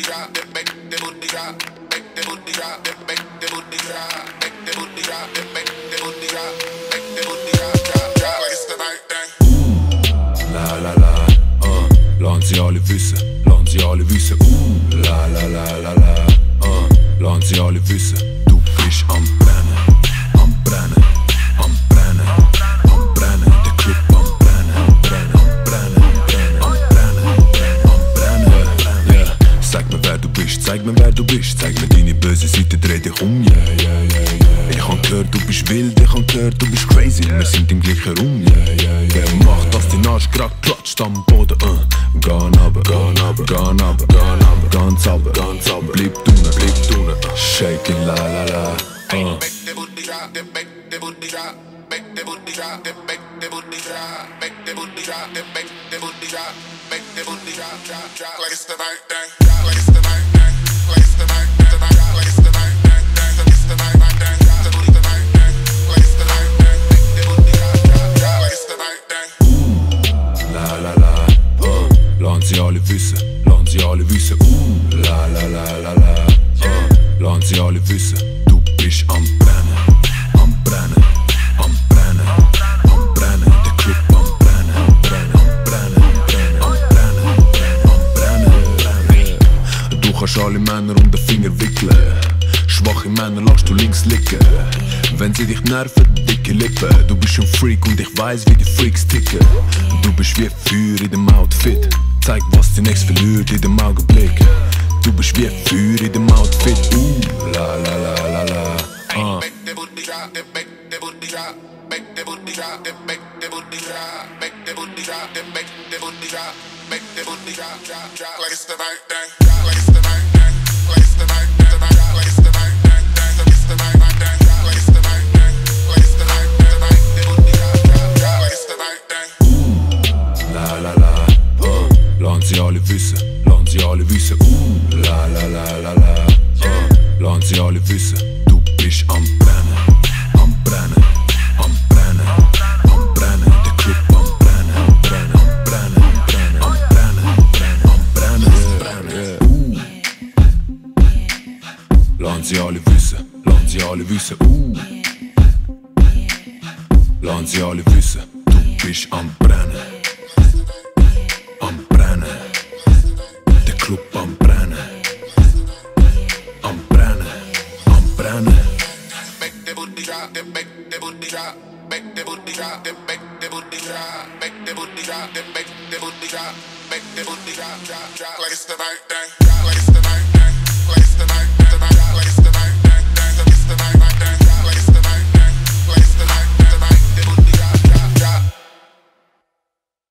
booty. La la la, uh, sie alle wissen, lassen sie alle wissen, uh, wer du bist, zeig mir deine böse Seite, dreh dich um, yeah, yeah, yeah, yeah. Ich hab gehört, du bist wild, ich hab gehört, du bist crazy, wir sind im gleichen Raum, yeah, yeah, yeah. Wer macht, dass dein Arsch grad klatscht am Boden, uh. Gehen runter, gehen runter, gehen runter, gehen runter, ganz runter, ganz runter, bleib unten, bleib unten, shake it, la la la, uh. Like it's the night thing, like it's the night thing, wissen, lassen sie alle wissen, uh. La la la la la, uh. Lassen sie alle wissen, du bist am Brennen, am Brennen, am Brennen, am Brennen, der Club am Brennen, am Brennen, am Brennen, am Brennen, am Brennen. Du kannst alle Männer um den Finger wickeln. Schwache Männer lass du links liegen. Wenn sie dich nerven, dicke Lippen. Du bist ein Freak und ich weiß, wie die Freaks ticken. Wie Feuer in dem Outfit. Zeig, was die nächste verliert in dem Augenblick. Du bist wie Feuer in dem Outfit. Uh, la la la la la. Uh. Wissen, lassen sie alle wissen, uh. La la la la la, uh. Lassen sie alle wissen, du bist am Brennen, am Brennen, am Brennen, am Brennen, der Club am Brennen, am Brennen, am Brennen, am Brennen, am Brennen, am Brennen, uh. Lassen sie alle wissen, lassen sie alle wissen, uh. Lassen sie alle wissen, du bist am Brennen. Drop, then make the booty drop, make the booty drop, then make the booty drop, make the booty drop, then make the booty drop, make the booty drop, drop, drop. Like it's the night thing, drop like it's